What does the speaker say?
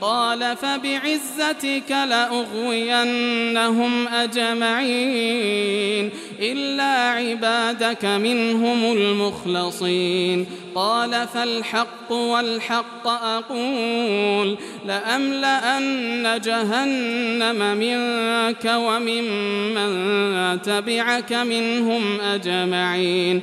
قال فبعزتك لأغوينهم أجمعين إلا عبادك منهم المخلصين قال فالحق والحق أقول لأملأن جهنم منك وممن تبعك منهم أجمعين